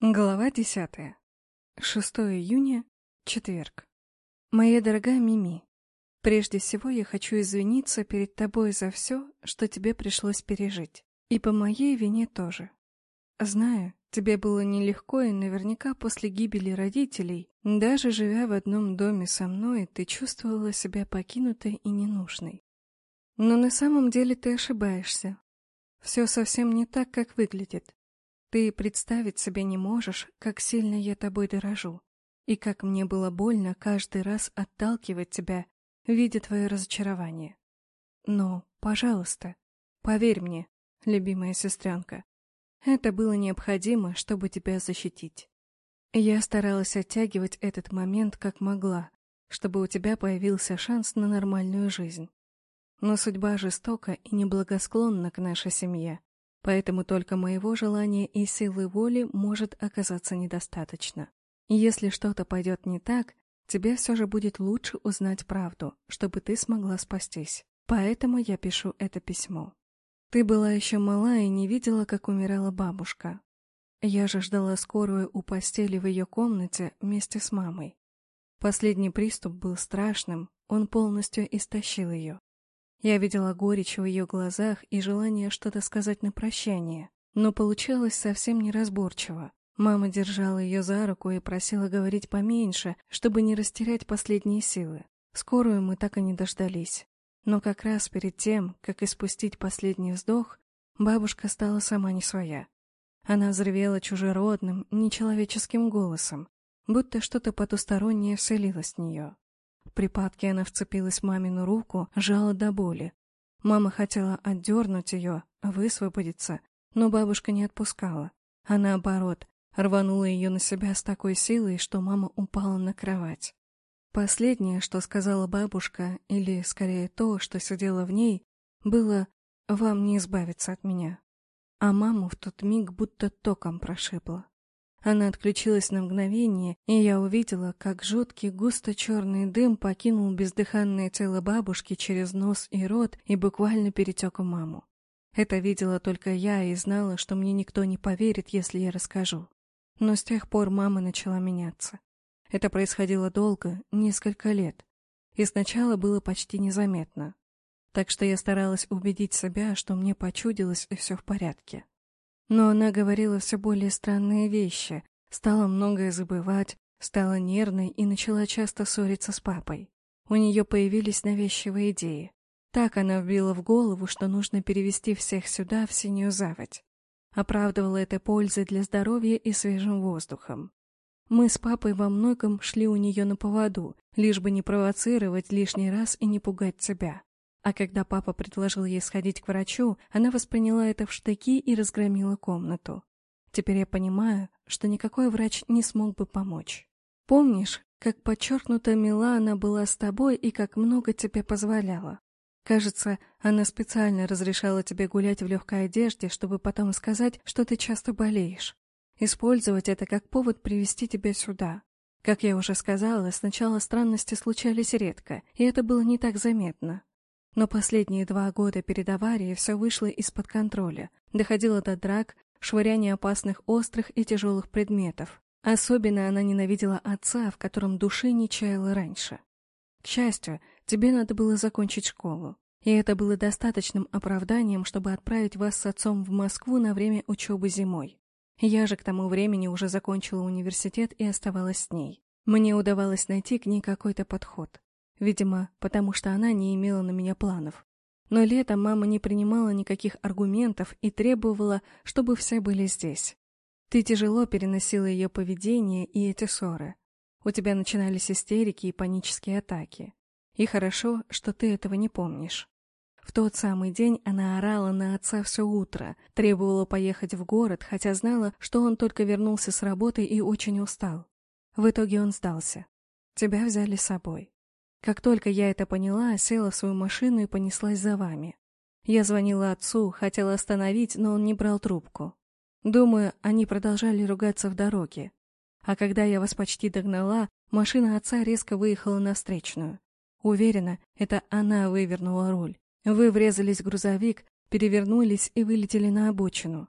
Глава десятая. 6 июня, четверг. Моя дорогая Мими, прежде всего я хочу извиниться перед тобой за все, что тебе пришлось пережить. И по моей вине тоже. Знаю, тебе было нелегко, и наверняка после гибели родителей, даже живя в одном доме со мной, ты чувствовала себя покинутой и ненужной. Но на самом деле ты ошибаешься. Все совсем не так, как выглядит. Ты представить себе не можешь, как сильно я тобой дорожу, и как мне было больно каждый раз отталкивать тебя, видя твое разочарование. Но, пожалуйста, поверь мне, любимая сестренка, это было необходимо, чтобы тебя защитить. Я старалась оттягивать этот момент как могла, чтобы у тебя появился шанс на нормальную жизнь. Но судьба жестока и неблагосклонна к нашей семье, Поэтому только моего желания и силы воли может оказаться недостаточно. Если что-то пойдет не так, тебе все же будет лучше узнать правду, чтобы ты смогла спастись. Поэтому я пишу это письмо. Ты была еще мала и не видела, как умирала бабушка. Я же ждала скорую у постели в ее комнате вместе с мамой. Последний приступ был страшным, он полностью истощил ее. Я видела горечь в ее глазах и желание что-то сказать на прощание, но получалось совсем неразборчиво. Мама держала ее за руку и просила говорить поменьше, чтобы не растерять последние силы. Скорую мы так и не дождались. Но как раз перед тем, как испустить последний вздох, бабушка стала сама не своя. Она взревела чужеродным, нечеловеческим голосом, будто что-то потустороннее вселилось в нее. Припадке она вцепилась в мамину руку, жала до боли. Мама хотела отдернуть ее, высвободиться, но бабушка не отпускала. А наоборот, рванула ее на себя с такой силой, что мама упала на кровать. Последнее, что сказала бабушка, или скорее то, что сидело в ней, было «Вам не избавиться от меня». А маму в тот миг будто током прошибло. Она отключилась на мгновение, и я увидела, как жуткий густо-черный дым покинул бездыханное тело бабушки через нос и рот и буквально перетек в маму. Это видела только я и знала, что мне никто не поверит, если я расскажу. Но с тех пор мама начала меняться. Это происходило долго, несколько лет, и сначала было почти незаметно. Так что я старалась убедить себя, что мне почудилось и все в порядке. Но она говорила все более странные вещи, стала многое забывать, стала нервной и начала часто ссориться с папой. У нее появились навязчивые идеи. Так она вбила в голову, что нужно перевести всех сюда, в синюю заводь. Оправдывала это пользой для здоровья и свежим воздухом. Мы с папой во многом шли у нее на поводу, лишь бы не провоцировать лишний раз и не пугать тебя. А когда папа предложил ей сходить к врачу, она восприняла это в штыки и разгромила комнату. Теперь я понимаю, что никакой врач не смог бы помочь. Помнишь, как подчеркнуто мила она была с тобой и как много тебе позволяла? Кажется, она специально разрешала тебе гулять в легкой одежде, чтобы потом сказать, что ты часто болеешь. Использовать это как повод привести тебя сюда. Как я уже сказала, сначала странности случались редко, и это было не так заметно. Но последние два года перед аварией все вышло из-под контроля. Доходило до драк, швыряния опасных острых и тяжелых предметов. Особенно она ненавидела отца, в котором души не чаяла раньше. К счастью, тебе надо было закончить школу. И это было достаточным оправданием, чтобы отправить вас с отцом в Москву на время учебы зимой. Я же к тому времени уже закончила университет и оставалась с ней. Мне удавалось найти к ней какой-то подход. Видимо, потому что она не имела на меня планов. Но летом мама не принимала никаких аргументов и требовала, чтобы все были здесь. Ты тяжело переносила ее поведение и эти ссоры. У тебя начинались истерики и панические атаки. И хорошо, что ты этого не помнишь. В тот самый день она орала на отца все утро, требовала поехать в город, хотя знала, что он только вернулся с работы и очень устал. В итоге он сдался. Тебя взяли с собой. Как только я это поняла, села в свою машину и понеслась за вами. Я звонила отцу, хотела остановить, но он не брал трубку. Думаю, они продолжали ругаться в дороге. А когда я вас почти догнала, машина отца резко выехала на встречную. Уверена, это она вывернула руль. Вы врезались в грузовик, перевернулись и вылетели на обочину.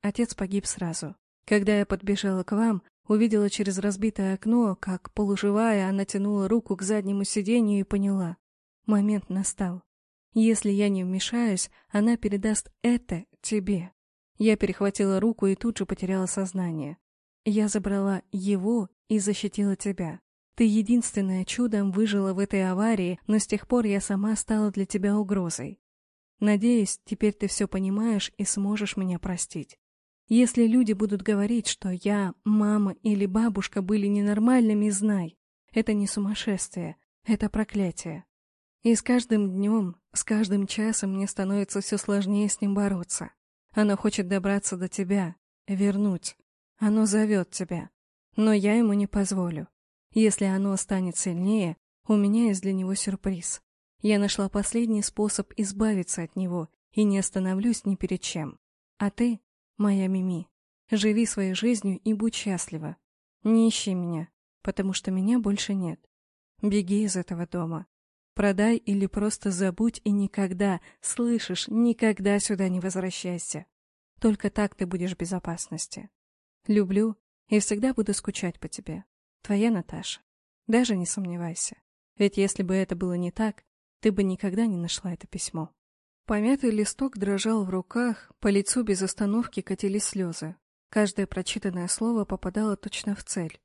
Отец погиб сразу. Когда я подбежала к вам, увидела через разбитое окно, как, полуживая, она тянула руку к заднему сиденью и поняла. Момент настал. Если я не вмешаюсь, она передаст это тебе. Я перехватила руку и тут же потеряла сознание. Я забрала его и защитила тебя. Ты единственное чудом выжила в этой аварии, но с тех пор я сама стала для тебя угрозой. Надеюсь, теперь ты все понимаешь и сможешь меня простить. Если люди будут говорить, что я, мама или бабушка были ненормальными, знай, это не сумасшествие, это проклятие. И с каждым днем, с каждым часом мне становится все сложнее с ним бороться. Оно хочет добраться до тебя, вернуть. Оно зовет тебя. Но я ему не позволю. Если оно станет сильнее, у меня есть для него сюрприз. Я нашла последний способ избавиться от него и не остановлюсь ни перед чем. А ты, моя Мими, живи своей жизнью и будь счастлива. Не ищи меня, потому что меня больше нет. Беги из этого дома. Продай или просто забудь и никогда, слышишь, никогда сюда не возвращайся. Только так ты будешь в безопасности. Люблю и всегда буду скучать по тебе. Твоя Наташа. Даже не сомневайся. Ведь если бы это было не так, ты бы никогда не нашла это письмо. Помятый листок дрожал в руках, по лицу без остановки катились слезы. Каждое прочитанное слово попадало точно в цель.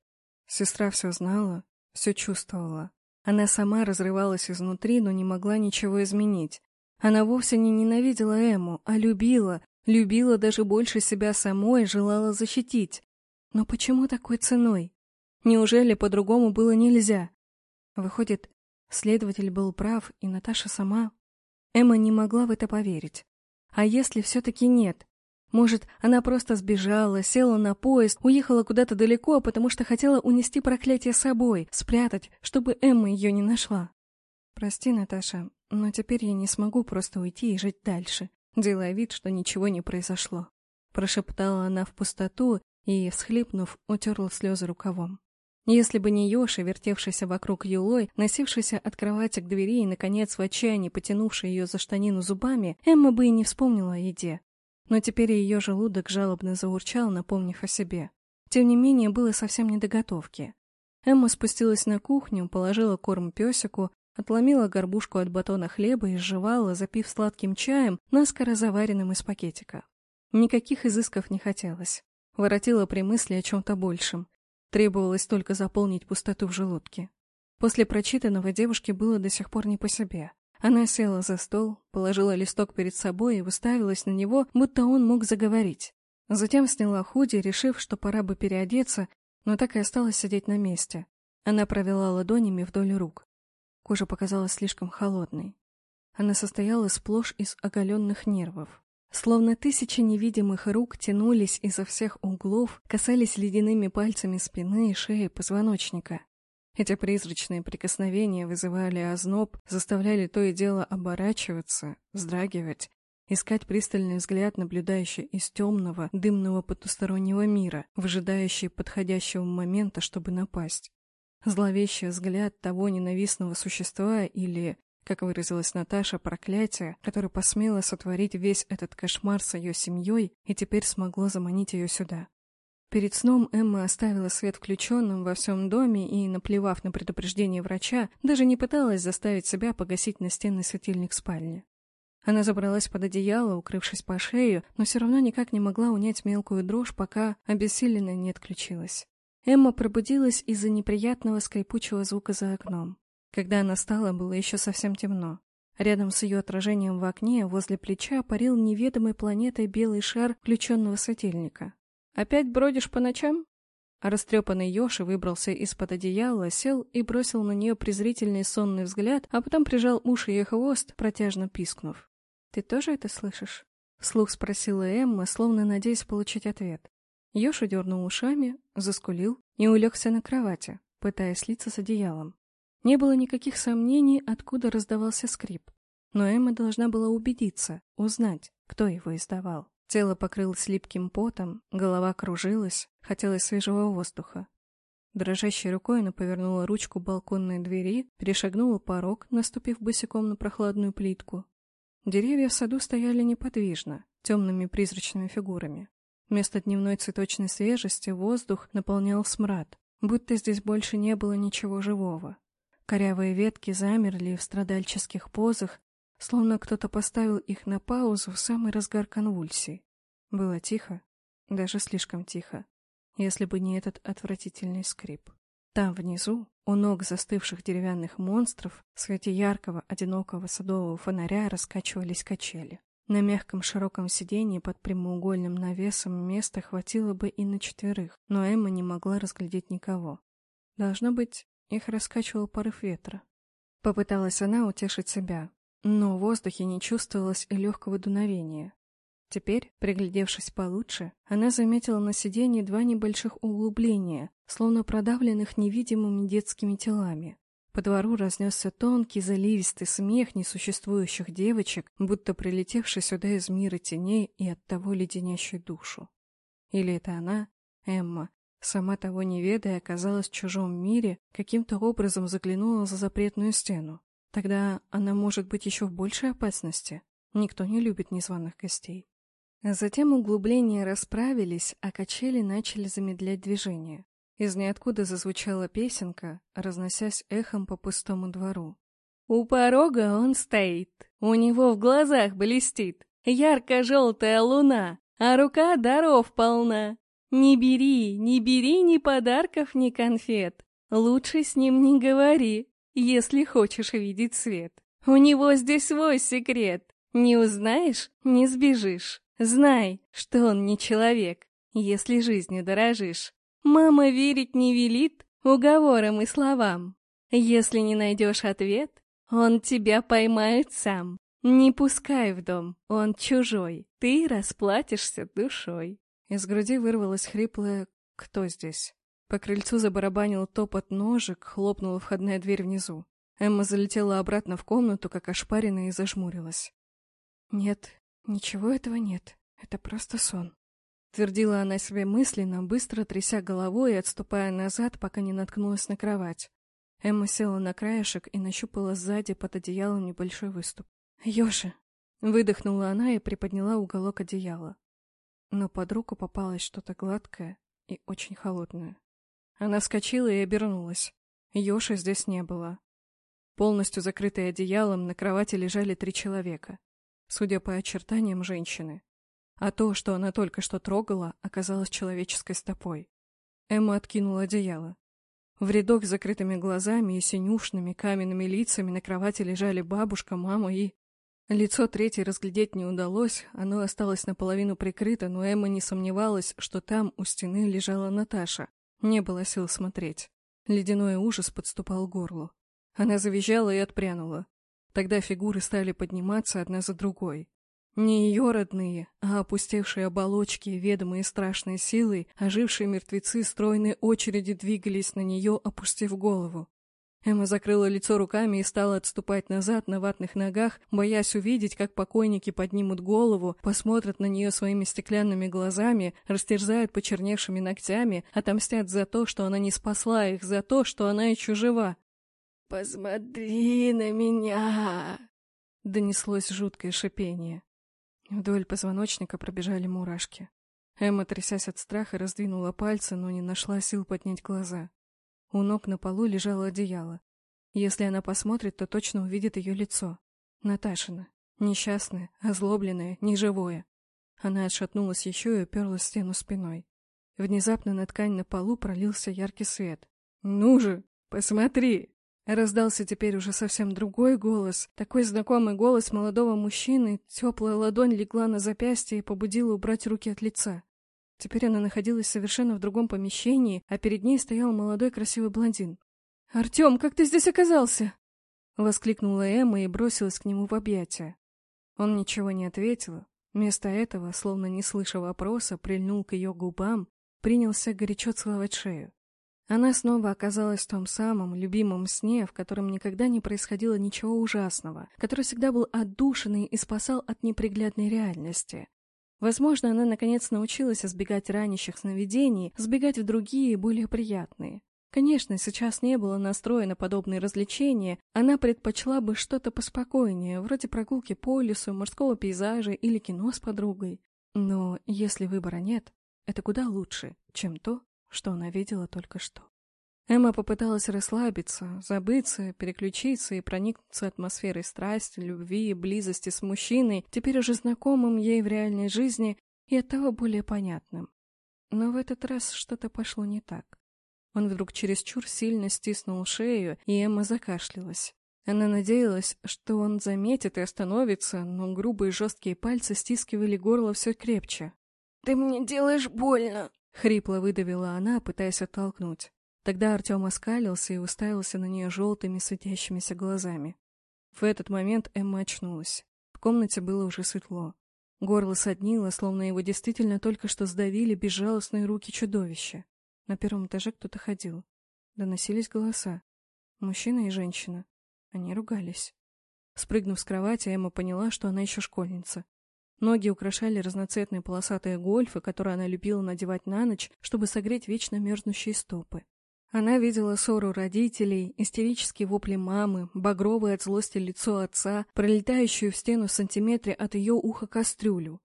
Сестра все знала, все чувствовала. Она сама разрывалась изнутри, но не могла ничего изменить. Она вовсе не ненавидела Эму, а любила, любила даже больше себя самой, желала защитить. Но почему такой ценой? Неужели по-другому было нельзя? Выходит, следователь был прав, и Наташа сама... Эмма не могла в это поверить. А если все-таки нет? Может, она просто сбежала, села на поезд, уехала куда-то далеко, потому что хотела унести проклятие с собой, спрятать, чтобы Эмма ее не нашла. Прости, Наташа, но теперь я не смогу просто уйти и жить дальше, делая вид, что ничего не произошло. Прошептала она в пустоту и, всхлипнув, утерла слезы рукавом. Если бы не Ёша, вертевшийся вокруг Юлой, носившийся от кровати к двери и, наконец, в отчаянии потянувший ее за штанину зубами, Эмма бы и не вспомнила о еде. Но теперь ее желудок жалобно заурчал, напомнив о себе. Тем не менее, было совсем не до готовки. Эмма спустилась на кухню, положила корм песику, отломила горбушку от батона хлеба и сживала, запив сладким чаем, наскоро заваренным из пакетика. Никаких изысков не хотелось. Воротила при мысли о чем-то большем. Требовалось только заполнить пустоту в желудке. После прочитанного девушке было до сих пор не по себе. Она села за стол, положила листок перед собой и выставилась на него, будто он мог заговорить. Затем сняла худи, решив, что пора бы переодеться, но так и осталась сидеть на месте. Она провела ладонями вдоль рук. Кожа показалась слишком холодной. Она состояла сплошь из оголенных нервов. Словно тысячи невидимых рук тянулись изо всех углов, касались ледяными пальцами спины и шеи позвоночника. Эти призрачные прикосновения вызывали озноб, заставляли то и дело оборачиваться, вздрагивать, искать пристальный взгляд, наблюдающий из темного, дымного потустороннего мира, выжидающий подходящего момента, чтобы напасть. Зловещий взгляд того ненавистного существа или, как выразилась Наташа, проклятие, которое посмело сотворить весь этот кошмар с ее семьей и теперь смогло заманить ее сюда. Перед сном Эмма оставила свет включенным во всем доме и, наплевав на предупреждение врача, даже не пыталась заставить себя погасить настенный светильник спальни. Она забралась под одеяло, укрывшись по шею, но все равно никак не могла унять мелкую дрожь, пока обессиленно не отключилась. Эмма пробудилась из-за неприятного скрипучего звука за окном. Когда она стала, было еще совсем темно. Рядом с ее отражением в окне, возле плеча, парил неведомой планетой белый шар включенного светильника. «Опять бродишь по ночам?» Растрепанный Йоши выбрался из-под одеяла, сел и бросил на нее презрительный сонный взгляд, а потом прижал уши и хвост, протяжно пискнув. «Ты тоже это слышишь?» — вслух спросила Эмма, словно надеясь получить ответ. Йоша дернул ушами, заскулил и улегся на кровати, пытаясь слиться с одеялом. Не было никаких сомнений, откуда раздавался скрип. Но Эмма должна была убедиться, узнать, кто его издавал. Тело покрылось липким потом, голова кружилась, хотелось свежего воздуха. Дрожащей рукой она повернула ручку балконной двери, перешагнула порог, наступив босиком на прохладную плитку. Деревья в саду стояли неподвижно, темными призрачными фигурами. Вместо дневной цветочной свежести воздух наполнял смрад, будто здесь больше не было ничего живого. Корявые ветки замерли в страдальческих позах, словно кто-то поставил их на паузу в самый разгар конвульсий. Было тихо, даже слишком тихо, если бы не этот отвратительный скрип. Там внизу, у ног застывших деревянных монстров, в свете яркого, одинокого садового фонаря раскачивались качели. На мягком широком сиденье под прямоугольным навесом места хватило бы и на четверых, но Эмма не могла разглядеть никого. Должно быть, их раскачивал порыв ветра. Попыталась она утешить себя, но в воздухе не чувствовалось и легкого дуновения. Теперь, приглядевшись получше, она заметила на сиденье два небольших углубления, словно продавленных невидимыми детскими телами. По двору разнесся тонкий заливистый смех несуществующих девочек, будто прилетевший сюда из мира теней и оттого леденящий душу. Или это она, Эмма, сама того не ведая, оказалась в чужом мире, каким-то образом заглянула за запретную стену. Тогда она может быть еще в большей опасности. Никто не любит незваных гостей. Затем углубления расправились, а качели начали замедлять движение. Из ниоткуда зазвучала песенка, разносясь эхом по пустому двору. У порога он стоит, у него в глазах блестит ярко-желтая луна, а рука даров полна. Не бери, не бери ни подарков, ни конфет. Лучше с ним не говори, если хочешь видеть свет. У него здесь свой секрет. Не узнаешь — не сбежишь. Знай, что он не человек, если жизнью дорожишь. Мама верить не велит уговорам и словам. Если не найдешь ответ, он тебя поймает сам. Не пускай в дом, он чужой, ты расплатишься душой. Из груди вырвалось хриплое «Кто здесь?». По крыльцу забарабанил топот ножек, хлопнула входная дверь внизу. Эмма залетела обратно в комнату, как ошпаренная, и зажмурилась. Нет, ничего этого нет. Это просто сон. Твердила она себе мысленно, быстро тряся головой и отступая назад, пока не наткнулась на кровать. Эмма села на краешек и нащупала сзади под одеялом небольшой выступ. «Ёжи!» Выдохнула она и приподняла уголок одеяла. Но под руку попалось что-то гладкое и очень холодное. Она вскочила и обернулась. Ёши здесь не было. Полностью закрытые одеялом, на кровати лежали три человека. Судя по очертаниям, женщины а то, что она только что трогала, оказалось человеческой стопой. Эмма откинула одеяло. В рядок с закрытыми глазами и синюшными каменными лицами на кровати лежали бабушка, мама и... Лицо третьей разглядеть не удалось, оно осталось наполовину прикрыто, но Эмма не сомневалась, что там у стены лежала Наташа. Не было сил смотреть. Ледяной ужас подступал к горлу. Она завизжала и отпрянула. Тогда фигуры стали подниматься одна за другой. Не ее родные, а опустевшие оболочки, ведомые страшной силой, ожившие мертвецы стройной очереди двигались на нее, опустив голову. Эмма закрыла лицо руками и стала отступать назад на ватных ногах, боясь увидеть, как покойники поднимут голову, посмотрят на нее своими стеклянными глазами, растерзают почерневшими ногтями, отомстят за то, что она не спасла их, за то, что она еще жива. «Посмотри на меня!» — донеслось жуткое шипение. Вдоль позвоночника пробежали мурашки. Эмма, трясясь от страха, раздвинула пальцы, но не нашла сил поднять глаза. У ног на полу лежало одеяло. Если она посмотрит, то точно увидит ее лицо. Наташина. Несчастное, озлобленное, неживое. Она отшатнулась еще и уперлась в стену спиной. Внезапно на ткань на полу пролился яркий свет. «Ну же, посмотри!» Раздался теперь уже совсем другой голос, такой знакомый голос молодого мужчины, теплая ладонь легла на запястье и побудила убрать руки от лица. Теперь она находилась совершенно в другом помещении, а перед ней стоял молодой красивый блондин. «Артем, как ты здесь оказался?» Воскликнула Эмма и бросилась к нему в объятия. Он ничего не ответил. Вместо этого, словно не слыша вопроса, прильнул к ее губам, принялся горячо целовать шею. Она снова оказалась в том самом любимом сне, в котором никогда не происходило ничего ужасного, который всегда был отдушенный и спасал от неприглядной реальности. Возможно, она наконец научилась избегать ранящих сновидений, сбегать в другие, более приятные. Конечно, сейчас не было настроя на подобные развлечения, она предпочла бы что-то поспокойнее, вроде прогулки по лесу, морского пейзажа или кино с подругой. Но если выбора нет, это куда лучше, чем то, что она видела только что. Эмма попыталась расслабиться, забыться, переключиться и проникнуться атмосферой страсти, любви и близости с мужчиной, теперь уже знакомым ей в реальной жизни и оттого более понятным. Но в этот раз что-то пошло не так. Он вдруг чересчур сильно стиснул шею, и Эмма закашлялась. Она надеялась, что он заметит и остановится, но грубые жесткие пальцы стискивали горло все крепче. «Ты мне делаешь больно!» — хрипло выдавила она, пытаясь оттолкнуть. Тогда Артем оскалился и уставился на нее желтыми светящимися глазами. В этот момент Эмма очнулась. В комнате было уже светло. Горло соднило, словно его действительно только что сдавили безжалостные руки чудовища. На первом этаже кто-то ходил. Доносились голоса. Мужчина и женщина. Они ругались. Спрыгнув с кровати, Эмма поняла, что она еще школьница. Ноги украшали разноцветные полосатые гольфы, которые она любила надевать на ночь, чтобы согреть вечно мерзнущие стопы. Она видела ссору родителей, истерические вопли мамы, багровое от злости лицо отца, пролетающую в стену в сантиметре от ее уха кастрюлю.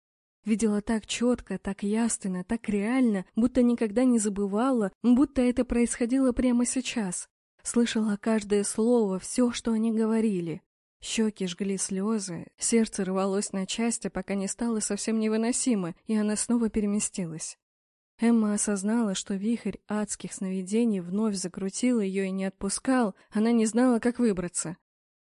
Видела так четко, так ясно, так реально, будто никогда не забывала, будто это происходило прямо сейчас. Слышала каждое слово, все, что они говорили. Щеки жгли слезы, сердце рвалось на части, пока не стало совсем невыносимо, и она снова переместилась. Эмма осознала, что вихрь адских сновидений вновь закрутил ее и не отпускал, она не знала, как выбраться.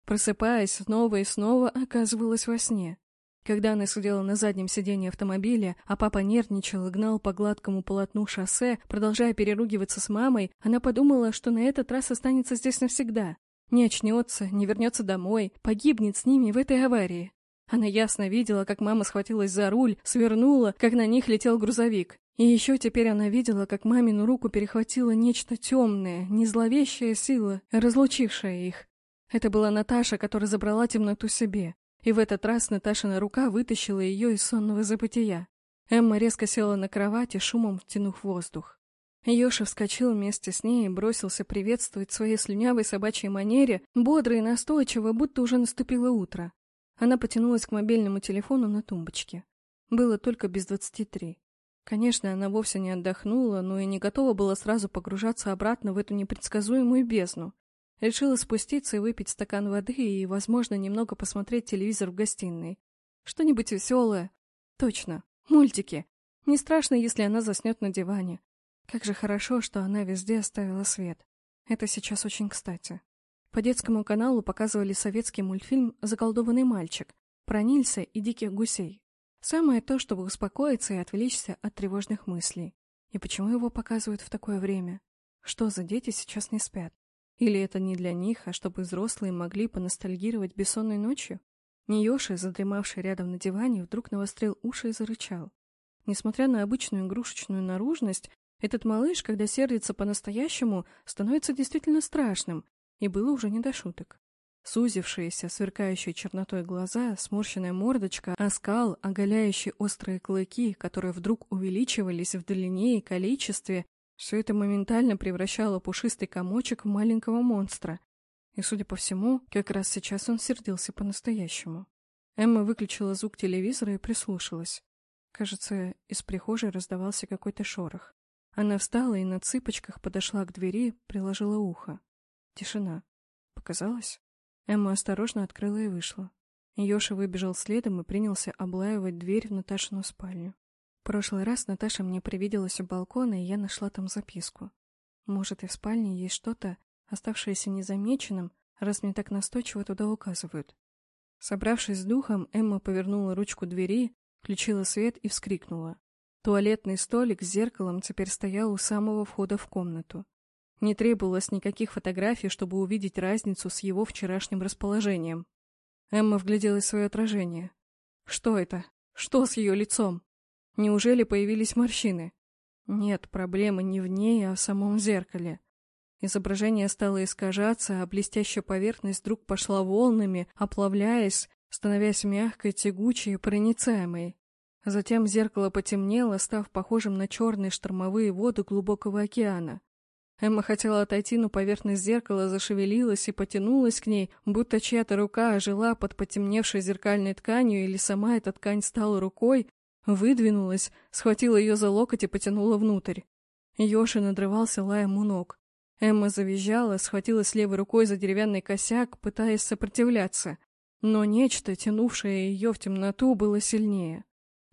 Просыпаясь снова и снова, оказывалась во сне. Когда она сидела на заднем сиденье автомобиля, а папа нервничал и гнал по гладкому полотну шоссе, продолжая переругиваться с мамой, она подумала, что на этот раз останется здесь навсегда. Не очнется, не вернется домой, погибнет с ними в этой аварии. Она ясно видела, как мама схватилась за руль, свернула, как на них летел грузовик. И еще теперь она видела, как мамину руку перехватило нечто темное, не зловещая сила, разлучившая их. Это была Наташа, которая забрала темноту себе. И в этот раз Наташина рука вытащила ее из сонного забытия. Эмма резко села на кровати, шумом втянув воздух. Ёша вскочил вместе с ней и бросился приветствовать своей слюнявой собачьей манере, бодро и настойчиво, будто уже наступило утро. Она потянулась к мобильному телефону на тумбочке. Было только без двадцати три. Конечно, она вовсе не отдохнула, но и не готова была сразу погружаться обратно в эту непредсказуемую бездну. Решила спуститься и выпить стакан воды и, возможно, немного посмотреть телевизор в гостиной. Что-нибудь веселое. Точно, мультики. Не страшно, если она заснет на диване. Как же хорошо, что она везде оставила свет. Это сейчас очень кстати. По детскому каналу показывали советский мультфильм «Заколдованный мальчик» про Нильса и диких гусей. Самое то, чтобы успокоиться и отвлечься от тревожных мыслей. И почему его показывают в такое время? Что за дети сейчас не спят? Или это не для них, а чтобы взрослые могли поностальгировать бессонной ночью? Ниёши, задремавший рядом на диване, вдруг навострил уши и зарычал. Несмотря на обычную игрушечную наружность, этот малыш, когда сердится по-настоящему, становится действительно страшным, и было уже не до шуток. Сузившиеся, сверкающие чернотой глаза, сморщенная мордочка, оскал, оголяющие острые клыки, которые вдруг увеличивались в длине и количестве, все это моментально превращало пушистый комочек в маленького монстра. И, судя по всему, как раз сейчас он сердился по-настоящему. Эмма выключила звук телевизора и прислушалась. Кажется, из прихожей раздавался какой-то шорох. Она встала и на цыпочках подошла к двери, приложила ухо. Тишина. Показалось? Эмма осторожно открыла и вышла. Йоша выбежал следом и принялся облаивать дверь в Наташину спальню. В прошлый раз Наташа мне привиделась у балкона, и я нашла там записку. Может, и в спальне есть что-то, оставшееся незамеченным, раз мне так настойчиво туда указывают. Собравшись с духом, Эмма повернула ручку двери, включила свет и вскрикнула. Туалетный столик с зеркалом теперь стоял у самого входа в комнату. Не требовалось никаких фотографий, чтобы увидеть разницу с его вчерашним расположением. Эмма вгляделась в свое отражение. Что это? Что с ее лицом? Неужели появились морщины? Нет, проблема не в ней, а в самом зеркале. Изображение стало искажаться, а блестящая поверхность вдруг пошла волнами, оплавляясь, становясь мягкой, тягучей и проницаемой. Затем зеркало потемнело, став похожим на черные штормовые воды глубокого океана. Эмма хотела отойти, но поверхность зеркала зашевелилась и потянулась к ней, будто чья-то рука ожила под потемневшей зеркальной тканью или сама эта ткань стала рукой. Выдвинулась, схватила ее за локоть и потянула внутрь. Йоши надрывался лаем у ног. Эмма завизжала, схватилась левой рукой за деревянный косяк, пытаясь сопротивляться. Но нечто, тянувшее ее в темноту, было сильнее.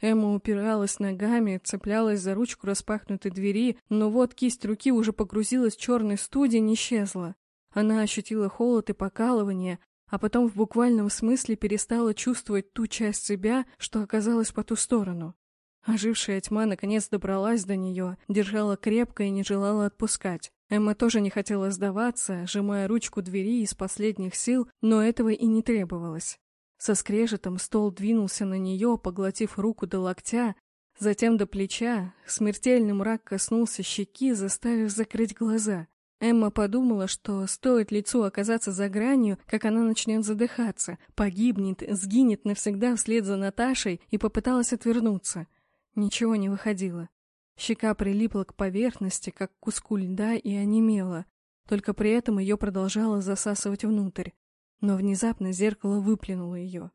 Эмма упиралась ногами, цеплялась за ручку распахнутой двери, но вот кисть руки уже погрузилась в черный студень и исчезла. Она ощутила холод и покалывание, а потом в буквальном смысле перестала чувствовать ту часть себя, что оказалась по ту сторону. Ожившая тьма наконец добралась до нее, держала крепко и не желала отпускать. Эмма тоже не хотела сдаваться, сжимая ручку двери из последних сил, но этого и не требовалось. Со скрежетом стол двинулся на нее, поглотив руку до локтя, затем до плеча, смертельный мрак коснулся щеки, заставив закрыть глаза. Эмма подумала, что стоит лицу оказаться за гранью, как она начнет задыхаться, погибнет, сгинет навсегда вслед за Наташей и попыталась отвернуться. Ничего не выходило. Щека прилипла к поверхности, как к куску льда, и онемела. Только при этом ее продолжало засасывать внутрь. Но внезапно зеркало выплюнуло ее.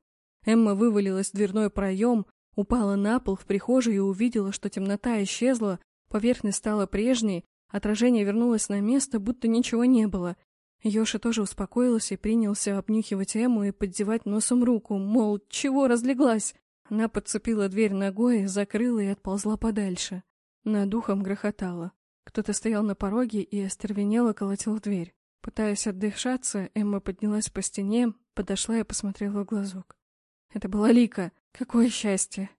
Эмма вывалилась в дверной проем, упала на пол в прихожей и увидела, что темнота исчезла, поверхность стала прежней, отражение вернулось на место, будто ничего не было. Йоша тоже успокоился и принялся обнюхивать Эмму и поддевать носом руку, мол, чего разлеглась? Она подцепила дверь ногой, закрыла и отползла подальше. Над духом грохотало. Кто-то стоял на пороге и остервенело колотил дверь. Пытаясь отдышаться, Эмма поднялась по стене, подошла и посмотрела в глазок. Это была Лика. Какое счастье!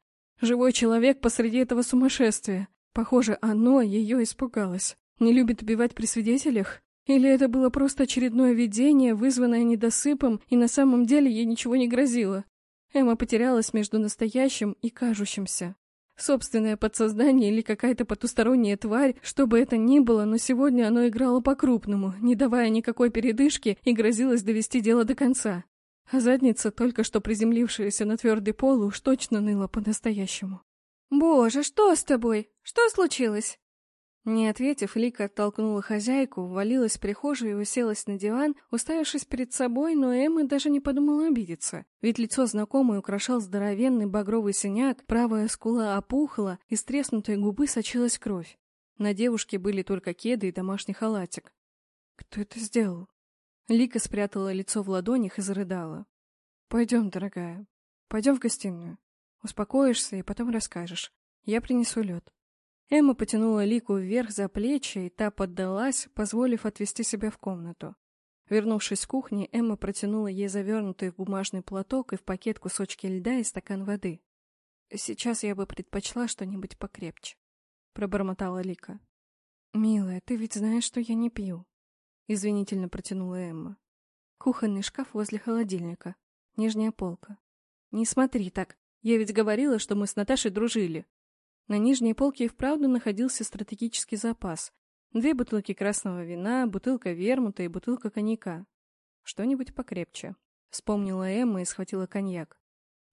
Живой человек посреди этого сумасшествия. Похоже, оно ее испугалось. Не любит убивать при свидетелях? Или это было просто очередное видение, вызванное недосыпом, и на самом деле ей ничего не грозило? Эмма потерялась между настоящим и кажущимся. Собственное подсознание или какая-то потусторонняя тварь, что бы это ни было, но сегодня оно играло по-крупному, не давая никакой передышки и грозилось довести дело до конца. А задница, только что приземлившаяся на твердый пол, уж точно ныла по-настоящему. «Боже, что с тобой? Что случилось?» Не ответив, Лика оттолкнула хозяйку, ввалилась в прихожую и уселась на диван, уставившись перед собой, но Эмма даже не подумала обидеться. Ведь лицо знакомой украшал здоровенный багровый синяк, правая скула опухла, из треснутой губы сочилась кровь. На девушке были только кеды и домашний халатик. Кто это сделал? Лика спрятала лицо в ладонях и зарыдала. «Пойдем, дорогая. Пойдем в гостиную. Успокоишься и потом расскажешь. Я принесу лед». Эмма потянула Лику вверх за плечи, и та поддалась, позволив отвести себя в комнату. Вернувшись с кухни, Эмма протянула ей завернутый в бумажный платок и в пакет кусочки льда и стакан воды. «Сейчас я бы предпочла что-нибудь покрепче», — пробормотала Лика. «Милая, ты ведь знаешь, что я не пью», — извинительно протянула Эмма. «Кухонный шкаф возле холодильника. Нижняя полка. Не смотри так. Я ведь говорила, что мы с Наташей дружили. На нижней полке и вправду находился стратегический запас. Две бутылки красного вина, бутылка вермута и бутылка коньяка. Что-нибудь покрепче. Вспомнила Эмма и схватила коньяк.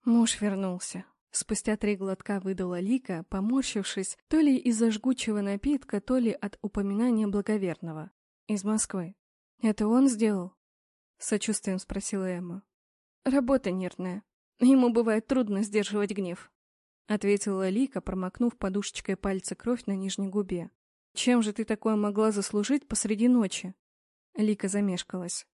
Муж вернулся. Спустя три глотка выдала Лика, поморщившись, то ли из-за жгучего напитка, то ли от упоминания благоверного. Из Москвы. «Это он сделал?» — сочувствием спросила Эмма. «Работа нервная. Ему бывает трудно сдерживать гнев. — ответила Лика, промокнув подушечкой пальца кровь на нижней губе. «Чем же ты такое могла заслужить посреди ночи?» Лика замешкалась.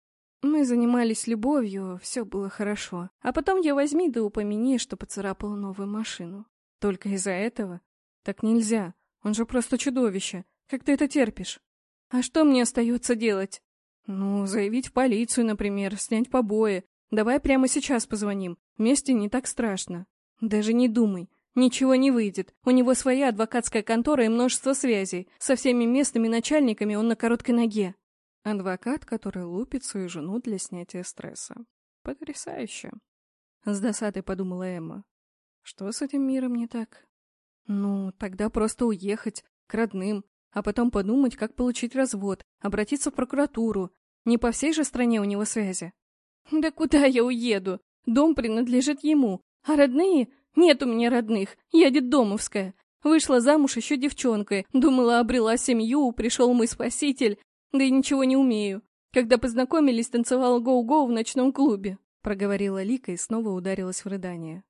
«Мы занимались любовью, все было хорошо. А потом я возьми да упомяни, что поцарапала новую машину. Только из-за этого? Так нельзя. Он же просто чудовище. Как ты это терпишь? А что мне остается делать? Ну, заявить в полицию, например, снять побои. Давай прямо сейчас позвоним. Вместе не так страшно. Даже не думай. Ничего не выйдет. У него своя адвокатская контора и множество связей. Со всеми местными начальниками он на короткой ноге. Адвокат, который лупит свою жену для снятия стресса. Потрясающе. С досадой подумала Эмма. Что с этим миром не так? Ну, тогда просто уехать, к родным, а потом подумать, как получить развод, обратиться в прокуратуру. Не по всей же стране у него связи. Да куда я уеду? Дом принадлежит ему, а родные нет у меня родных, я детдомовская. Вышла замуж еще девчонкой, думала, обрела семью, пришел мой спаситель, да и ничего не умею. Когда познакомились, танцевала гоу-гоу в ночном клубе. Проговорила Лика и снова ударилась в рыдание.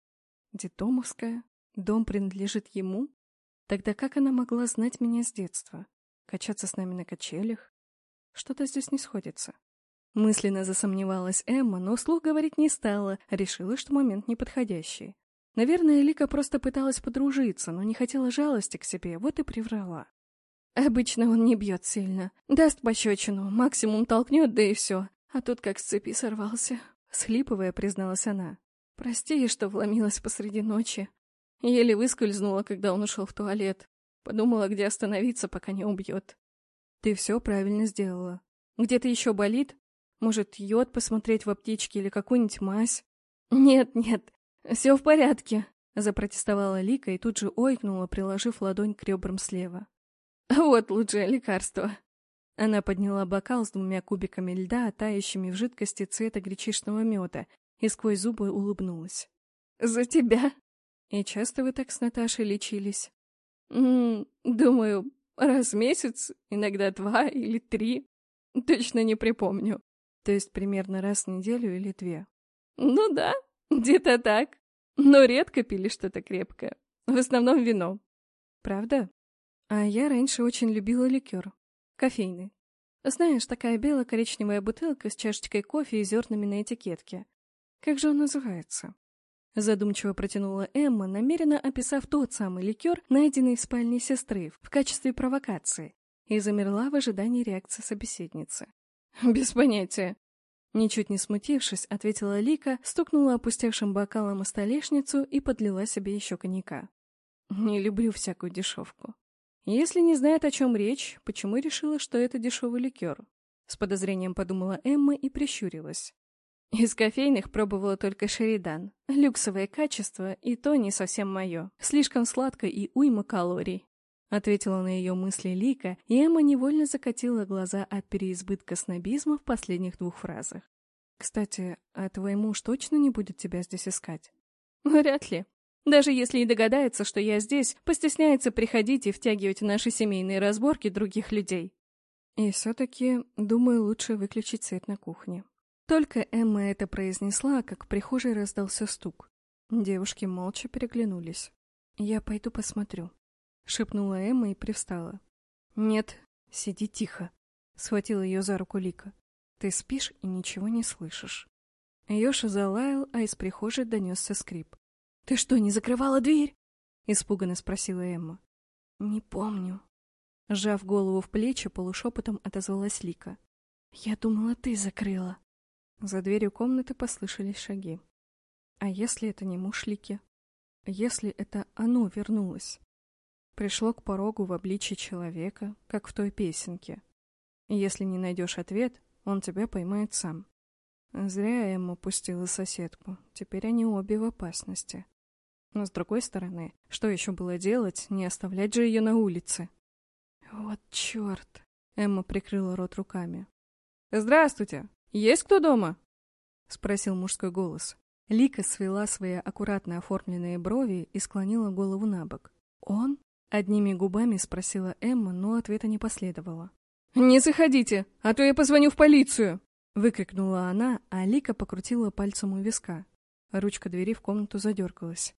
Детдомовская? Дом принадлежит ему? Тогда как она могла знать меня с детства? Качаться с нами на качелях? Что-то здесь не сходится. Мысленно засомневалась Эмма, но вслух говорить не стала, решила, что момент неподходящий. Наверное, Лика просто пыталась подружиться, но не хотела жалости к себе, вот и приврала. Обычно он не бьет сильно. Даст пощечину, максимум толкнет, да и все. А тут как с цепи сорвался. Всхлипывая, призналась она. Прости, что вломилась посреди ночи. Еле выскользнула, когда он ушел в туалет. Подумала, не остановится, пока не убьет. Ты все правильно сделала. Где-то еще болит? Может, йод посмотреть в аптечке или какую-нибудь мазь? Нет, нет, все в порядке, запротестовала Лика и тут же ойкнула, приложив ладонь к ребрам слева. Вот лучшее лекарство. Она подняла бокал с двумя кубиками льда, тающими в жидкости цвета гречишного меда, и сквозь зубы улыбнулась. «За тебя!» «И часто вы так с Наташей лечились?» М «Думаю, раз в месяц, иногда два или три. Точно не припомню». «То есть примерно раз в неделю или две?» «Ну да, где-то так. Но редко пили что-то крепкое. В основном вино». «Правда?» А я раньше очень любила ликер. Кофейный. Знаешь, такая бело-коричневая бутылка с чашечкой кофе и зернами на этикетке. Как же он называется? Задумчиво протянула Эмма, намеренно описав тот самый ликер, найденный в спальне сестры, в качестве провокации, и замерла в ожидании реакции собеседницы. «Без понятия». Ничуть не смутившись, ответила Лика, стукнула опустевшим бокалом о столешницу и подлила себе еще коньяка. «Не люблю всякую дешевку. Если не знает, о чем речь, почему решила, что это дешевый ликер? С подозрением подумала Эмма и прищурилась. Из кофейных пробовала только Шеридан. Люксовое качество, и то не совсем мое. Слишком сладко и уйма калорий. Ответила на ее мысли Лика, и Эмма невольно закатила глаза от переизбытка снобизма в последних двух фразах. «Кстати, а твой муж точно не будет тебя здесь искать?» «Вряд ли. Даже если и догадается, что я здесь, постесняется приходить и втягивать в наши семейные разборки других людей. И все-таки, думаю, лучше выключить свет на кухне. Только Эмма это произнесла, как в прихожей раздался стук. Девушки молча переглянулись. «Я пойду посмотрю», — шепнула Эмма и привстала. «Нет, сиди тихо», — схватила ее за руку Лика. «Ты спишь и ничего не слышишь». Ёша залаял, а из прихожей донесся скрип. «Ты что, не закрывала дверь?» — испуганно спросила Эмма. «Не помню». Сжав голову в плечи, полушепотом отозвалась Лика. «Я думала, ты закрыла». За дверью комнаты послышались шаги. «А если это не муж Лики? Если это оно вернулось?» Пришло к порогу в обличье человека, как в той песенке. Если не найдешь ответ, он тебя поймает сам. Зря ему пустила соседку. Теперь они обе в опасности. Но с другой стороны, что еще было делать, не оставлять же ее на улице? Вот черт! Эмма прикрыла рот руками. «Здравствуйте! Есть кто дома?» — спросил мужской голос. Лика свела свои аккуратно оформленные брови и склонила голову на бок. «Он?» — одними губами спросила Эмма, но ответа не последовало. «Не заходите, а то я позвоню в полицию!» — выкрикнула она, а Лика покрутила пальцем у виска. Ручка двери в комнату задергалась.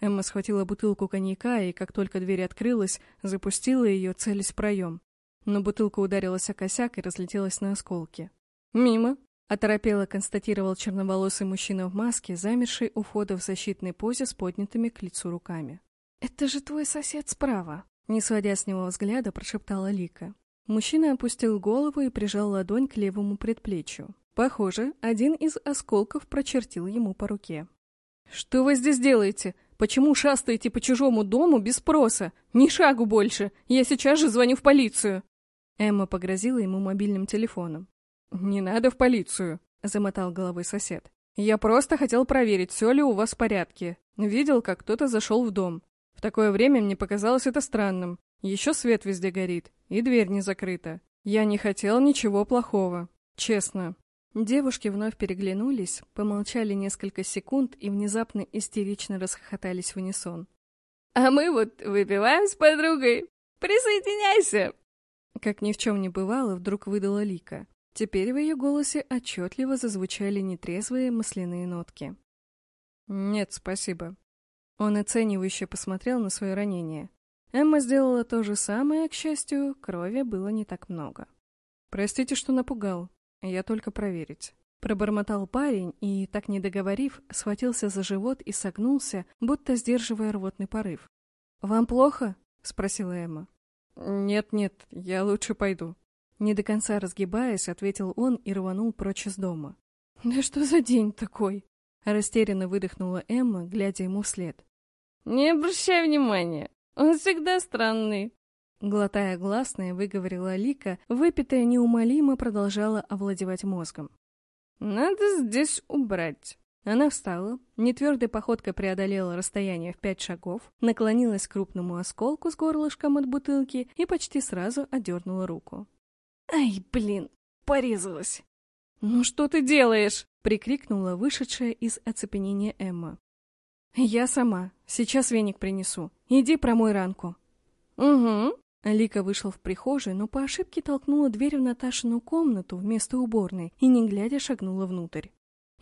Эмма схватила бутылку коньяка и, как только дверь открылась, запустила ее, целясь в проем. Но бутылка ударилась о косяк и разлетелась на осколки. «Мимо!» — оторопело констатировал черноволосый мужчина в маске, замерший у входа в защитной позе с поднятыми к лицу руками. «Это же твой сосед справа!» — не сводя с него взгляда, прошептала Лика. Мужчина опустил голову и прижал ладонь к левому предплечью. Похоже, один из осколков прочертил ему по руке. «Что вы здесь делаете? Почему шастаете по чужому дому без спроса? Ни шагу больше. Я сейчас же звоню в полицию. Эмма погрозила ему мобильным телефоном. Не надо в полицию, замотал головой сосед. Я просто хотел проверить, все ли у вас в порядке. Видел, как кто-то зашел в дом. В такое время мне показалось это странным. Еще свет везде горит, и дверь не закрыта. Я не хотел ничего плохого. Честно. Девушки вновь переглянулись, помолчали несколько секунд и внезапно истерично расхохотались в унисон. «А мы вот выпиваем с подругой. Присоединяйся!» Как ни в чем не бывало, вдруг выдала Лика. Теперь в ее голосе отчетливо зазвучали нетрезвые масляные нотки. «Нет, спасибо». Он оценивающе посмотрел на свое ранение. Эмма сделала то же самое, к счастью, крови было не так много. «Простите, что напугал. Я только проверить». Пробормотал парень и, так не договорив, схватился за живот и согнулся, будто сдерживая рвотный порыв. «Вам плохо?» — спросила Эмма. «Нет-нет, я лучше пойду». Не до конца разгибаясь, ответил он и рванул прочь из дома. «Да что за день такой?» Растерянно выдохнула Эмма, глядя ему вслед. «Не обращай внимания, он всегда странный». Глотая гласное, выговорила Лика, выпитая неумолимо продолжала овладевать мозгом. «Надо здесь убрать». Она встала, нетвердой походкой преодолела расстояние в пять шагов, наклонилась к крупному осколку с горлышком от бутылки и почти сразу отдернула руку. «Ай, блин, порезалась!» «Ну что ты делаешь?» — прикрикнула вышедшая из оцепенения Эмма. «Я сама. Сейчас веник принесу. Иди промой ранку». «Угу». Лика вышла в прихожую, но по ошибке толкнула дверь в Наташину комнату вместо уборной и, не глядя, шагнула внутрь.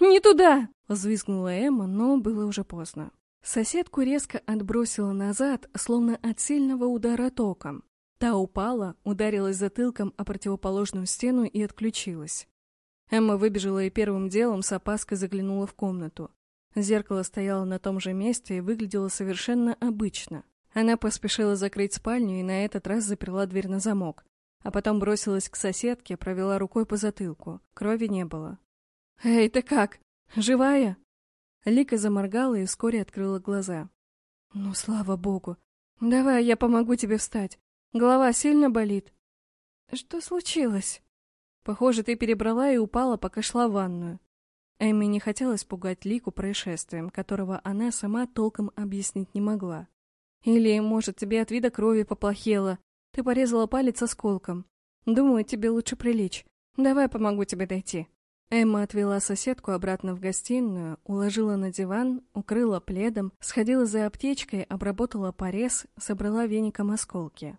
«Не туда!» — взвизгнула Эмма, но было уже поздно. Соседку резко отбросила назад, словно от сильного удара током. Та упала, ударилась затылком о противоположную стену и отключилась. Эмма выбежала и первым делом с опаской заглянула в комнату. Зеркало стояло на том же месте и выглядело совершенно обычно. Она поспешила закрыть спальню и на этот раз заперла дверь на замок. А потом бросилась к соседке, провела рукой по затылку. Крови не было. «Эй, ты как? Живая?» Лика заморгала и вскоре открыла глаза. «Ну, слава богу! Давай, я помогу тебе встать. Голова сильно болит?» «Что случилось?» «Похоже, ты перебрала и упала, пока шла в ванную. Эми не хотелось пугать Лику происшествием, которого она сама толком объяснить не могла. Или, может, тебе от вида крови поплохело. Ты порезала палец осколком. Думаю, тебе лучше прилечь. Давай помогу тебе дойти. Эмма отвела соседку обратно в гостиную, уложила на диван, укрыла пледом, сходила за аптечкой, обработала порез, собрала веником осколки.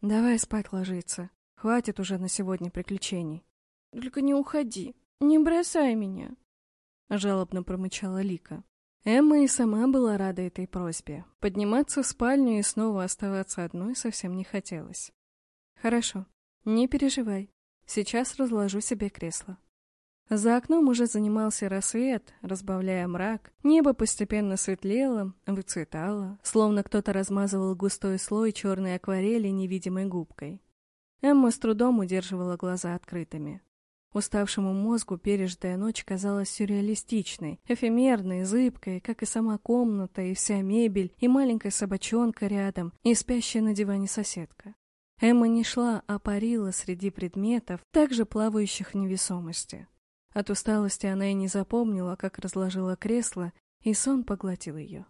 «Давай спать ложиться. Хватит уже на сегодня приключений». «Только не уходи», «Не бросай меня!» — жалобно промычала Лика. Эмма и сама была рада этой просьбе. Подниматься в спальню и снова оставаться одной совсем не хотелось. «Хорошо, не переживай. Сейчас разложу себе кресло». За окном уже занимался рассвет, разбавляя мрак. Небо постепенно светлело, выцветало, словно кто-то размазывал густой слой черной акварели невидимой губкой. Эмма с трудом удерживала глаза открытыми. Уставшему мозгу пережитая ночь казалась сюрреалистичной, эфемерной, зыбкой, как и сама комната, и вся мебель, и маленькая собачонка рядом, и спящая на диване соседка. Эмма не шла, а парила среди предметов, также плавающих в невесомости. От усталости она и не запомнила, как разложила кресло, и сон поглотил ее.